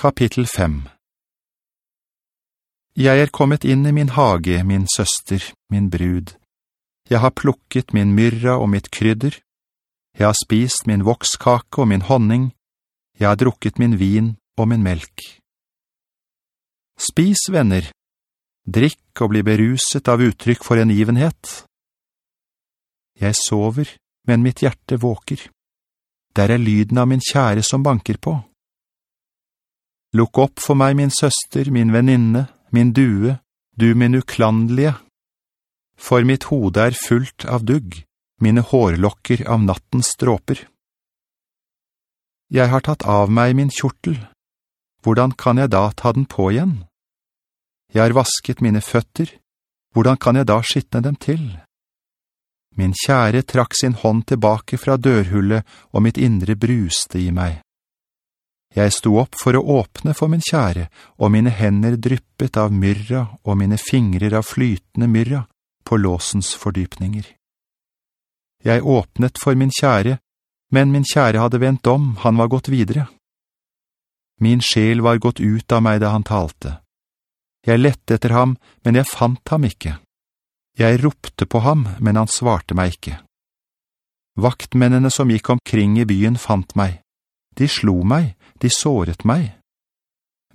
Kapittel 5 Jeg er kommet inn i min hage, min søster, min brud. Jeg har plukket min myrra og mitt krydder. Jeg har spist min vokskake og min honning. Jeg har drukket min vin og min melk. Spis, venner. Drikk og bli beruset av uttrykk for en givenhet. Jeg sover, men mitt hjerte våker. Der er lyden av min kjære som banker på. Lukk opp for meg, min søster, min venninne, min due, du min uklandelige. For mitt hode er fullt av dugg, mine hårlokker av nattens stråper. Jeg har tatt av meg min kjortel. Hvordan kan jeg da ta den på igjen? Jeg har vasket mine føtter. Hvordan kan jeg da skittne dem til? Min kjære trakk sin hånd tilbake fra dørhullet, og mitt indre bruste i meg. Jeg sto opp for å åpne for min kjære, og mine hender dryppet av myrra og mine fingrer av flytende myrra på låsens fordypninger. Jeg åpnet for min kjære, men min kjære hadde vendt om, han var gått videre. Min sjel var gått ut av meg da han talte. Jeg lette etter ham, men jeg fant ham ikke. Jeg ropte på ham, men han svarte meg ikke. Vaktmennene som gikk omkring i byen fant meg. De slo meg, de såret meg.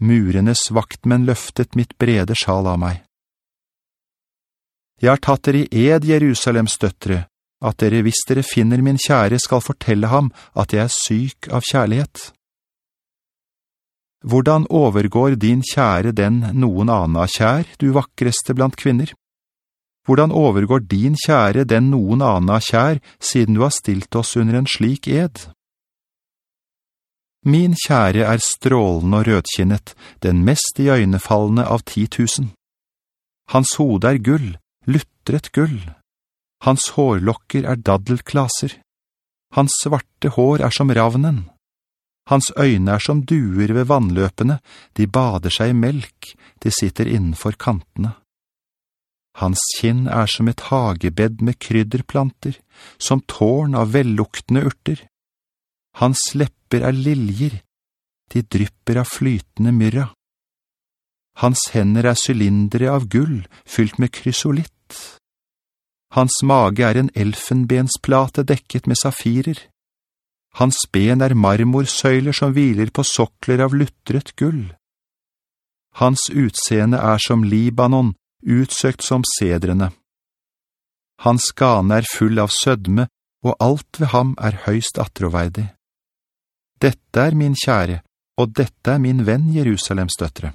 Murenes vaktmenn løftet mitt brede sjal av meg. Jeg har tatt dere i ed, Jerusalems døttere, at dere, hvis dere finner min kjære, skal fortelle ham at jeg er syk av kjærlighet. Hvordan overgår din kjære den noen annen av kjær, du vakreste blant kvinner? Hvordan overgår din kjære den noen annen av kjær, siden du har stilt oss under en slik ed? Min kjære er strålende og rødkinnet, den mest i øynefallene av ti tusen. Hans hode er gull, luttret gull. Hans hårlokker er daddelklaser. Hans svarte hår er som ravnen. Hans øyne er som duer ved vannløpene, de bader seg i melk, de sitter innenfor kantene. Hans kinn er som et hagebedd med krydderplanter, som tårn av velluktende urter. Hans lepper er liljer, de drypper av flytende myrra. Hans hender er sylindre av gull, fylt med krysolitt. Hans mage er en elfenbensplate dekket med safirer. Hans ben er marmorsøyler som hviler på sokler av luttret gull. Hans utseende er som Libanon, utsøkt som sedrene. Hans gane er full av sødme, og alt ved ham er høyst atroveidig. Dette er min kjære, og dette er min venn Jerusalems døtre.